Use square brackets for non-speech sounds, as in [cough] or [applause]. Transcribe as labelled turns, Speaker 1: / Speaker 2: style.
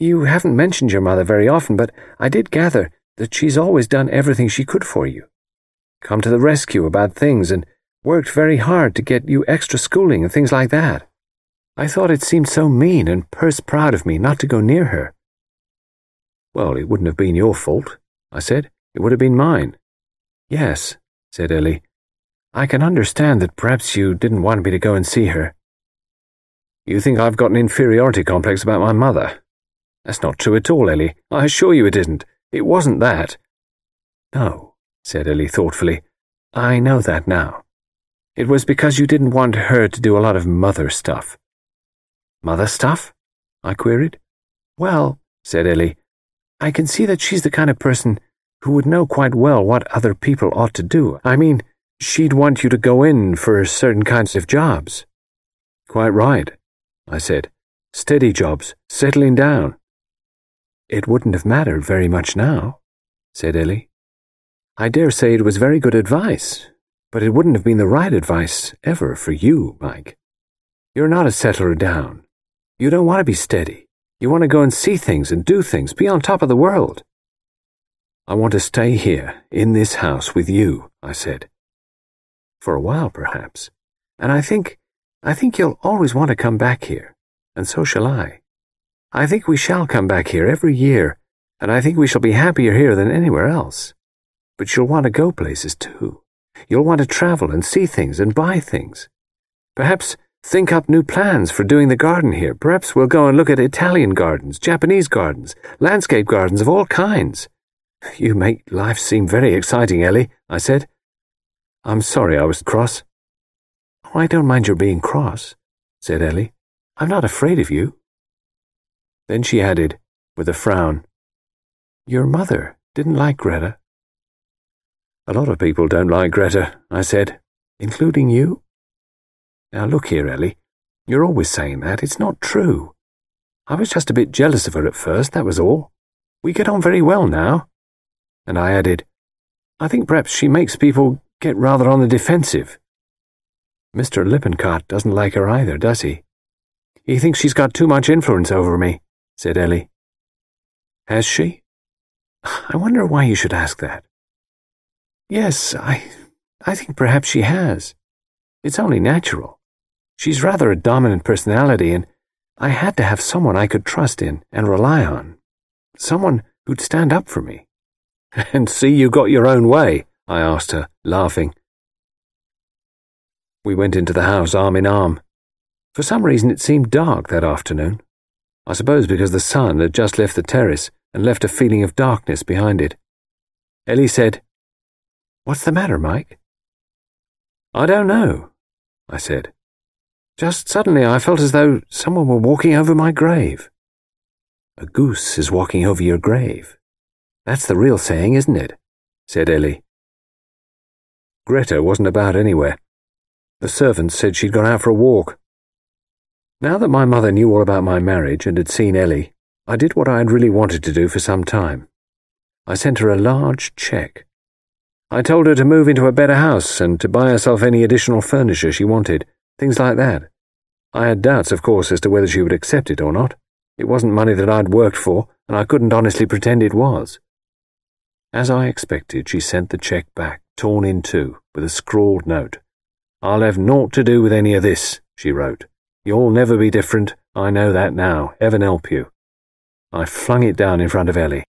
Speaker 1: You haven't mentioned your mother very often, but I did gather that she's always done everything she could for you. Come to the rescue about things and worked very hard to get you extra schooling and things like that. I thought it seemed so mean and purse proud of me not to go near her.
Speaker 2: Well, it wouldn't have been your fault, I said. It would have been mine.
Speaker 1: Yes, said Ellie. I can understand that perhaps you didn't want me to go and see her.
Speaker 2: You think I've got an inferiority complex about my mother? That's not true at all, Ellie. I assure you it isn't. It wasn't that.
Speaker 1: No, said Ellie thoughtfully. I know that now. It was because you didn't want her to do a lot of mother stuff.
Speaker 2: Mother stuff? I queried.
Speaker 1: Well, said Ellie, I can see that she's the kind of person who would know quite well what other people ought to do. I mean, she'd want you to go in for certain kinds of jobs.
Speaker 2: Quite right, I said. Steady jobs, settling down.
Speaker 1: It wouldn't have mattered very much now, said Ellie. I dare say it was very good advice, but it wouldn't have been the right advice ever for you, Mike. You're not a settler down. You don't want to be steady. You want to go and see things and do things, be on top of the world.
Speaker 2: I want to stay here, in this house, with you, I said.
Speaker 1: For a while, perhaps. And I think, I think you'll always want to come back here, and so shall I. I think we shall come back here every year, and I think we shall be happier here than anywhere else. But you'll want to go places too. You'll want to travel and see things and buy things. Perhaps think up new plans for doing the garden here. Perhaps we'll go and look at Italian gardens, Japanese gardens, landscape gardens of all kinds. You make life seem very exciting, Ellie, I said.
Speaker 2: I'm sorry I was cross.
Speaker 1: Oh, I don't mind your being cross, said Ellie. I'm not afraid of you.
Speaker 2: Then she added, with a frown,
Speaker 1: Your mother didn't like Greta.
Speaker 2: A lot of people don't like Greta, I said.
Speaker 1: Including you?
Speaker 2: Now look here, Ellie. You're always saying that. It's not true. I was just a bit jealous of her at first, that was all. We get on very well now. And I added, I think perhaps she makes people get rather on the defensive.
Speaker 1: Mr. Lippincott doesn't like her either, does he? He thinks she's got too much influence over me said Ellie.
Speaker 2: Has she?
Speaker 1: I wonder why you should ask that. Yes, I, I think perhaps she has. It's only natural. She's rather a dominant personality, and I had to have someone I could trust in and rely on. Someone who'd stand up for me. [laughs]
Speaker 2: And see you got your own way, I asked her, laughing. We went into the house arm in arm. For some reason it seemed dark that afternoon. I suppose because the sun had just left the terrace and left a feeling of darkness behind it. Ellie said,
Speaker 1: What's the matter, Mike?
Speaker 2: I don't know, I said. Just suddenly I felt as though someone were walking over my grave.
Speaker 1: A goose is walking over your grave. That's the real saying, isn't it? said Ellie.
Speaker 2: Greta wasn't about anywhere. The servants said she'd gone out for a walk. Now that my mother knew all about my marriage and had seen Ellie, I did what I had really wanted to do for some time. I sent her a large cheque. I told her to move into a better house and to buy herself any additional furniture she wanted, things like that. I had doubts, of course, as to whether she would accept it or not. It wasn't money that I'd worked for, and I couldn't honestly pretend it was. As I expected, she sent the cheque back, torn in two, with a scrawled note. I'll have naught to do with any of this, she wrote. You'll never be different. I know that now. Heaven help you. I flung it down in front of Ellie.